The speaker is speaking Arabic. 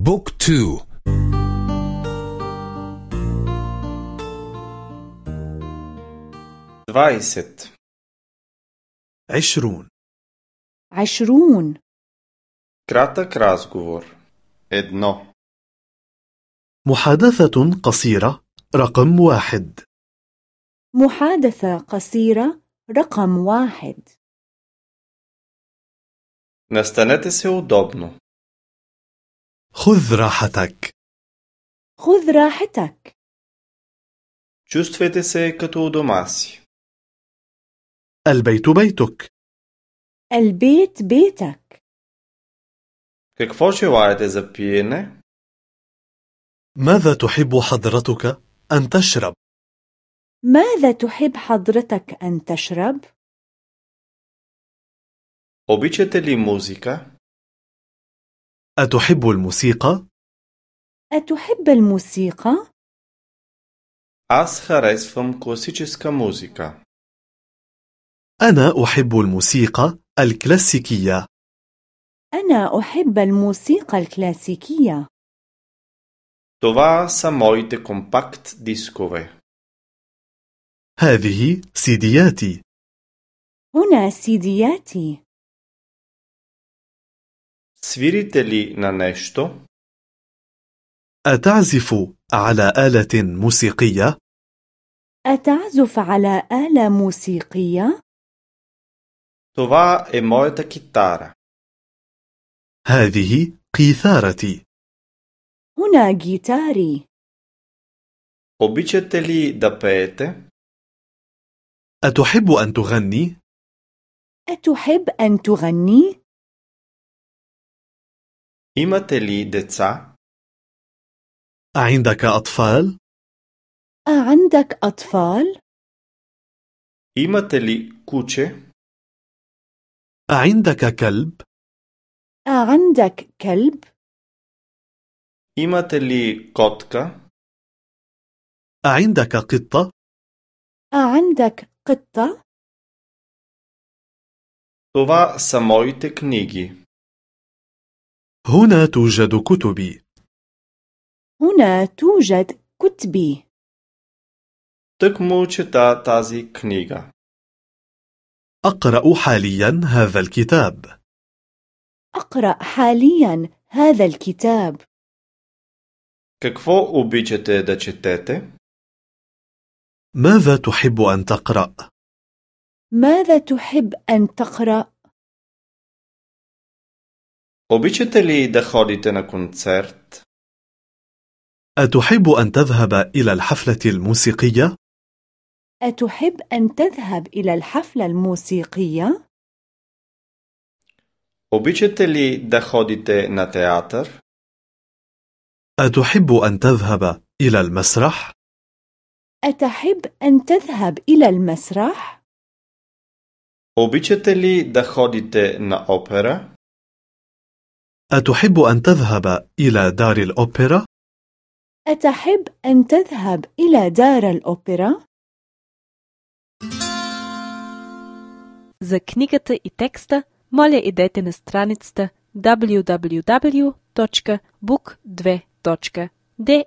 بوك تو دوايست عشرون عشرون Кратък разговор. Едно. محادثة قصيرة رقم واحد محادثة قصيرة رقم واحد Настанете се удобно. خذ راحتك خذ راحتك Чувствайте се като у дома си. البيت بيتك البيت بيتك Какво желаете за пиене? ماذا تحب حضرتك أن تشرب؟ ماذا تحب حضرتك أن تشرب؟ Обичате ли музика? أتحب الموسيقى؟ أتحب الموسيقى؟ Аз харесвам класическа музика. أنا أحب الموسيقى الكلاسيكية أنا أحب الموسيقى الكلاسيكية Това са моите компакт дискове. هذه سيدياتي هنا سيدياتي Свирите ли на нещо? أتعزف على آلة موسيقية؟ أتعزف على آلة موسيقية؟ Това е моята китара. هذه قيثارتي هنا جيتاري Обичате ли да пеете? أتحب أن تغني؟ أتحب أن تغني؟ Имате ли деца? أعندك أطفال؟ أعندك أطفال؟ Имате ли куче? أعندك كلب؟ أعندك كلب؟ Имате ли котка? أعندك قطة؟ أعندك قطة؟ Това са моите книги. هنا توجد كتبي هنا توجد كتبي Тък му чета тази книга. أقرأ حاليا هذا الكتاب أقرأ حاليا هذا الكتاب Какво обичате да четете? ماذا تحب أن تقرأ؟ ماذا تحب أن تقرأ؟ Обичате ли да ходите на концерт? أتحب أن تذهب إلى الحفلة الموسيقية؟ أتحب أن تذهب إلى الحفلة الموسيقية؟ Обичате ли да ходите на театър? أتحب أن تذهب إلى المسرح؟ أتحب أن تذهب إلى المسرح؟ Обичате ли да ходите на опера? أتحب أن تذهب إلى دار الأوبرا؟ أتحب أن تذهب إلى دار الأوبرا؟ За книгата и текста, моля идете на страницата www.book2.de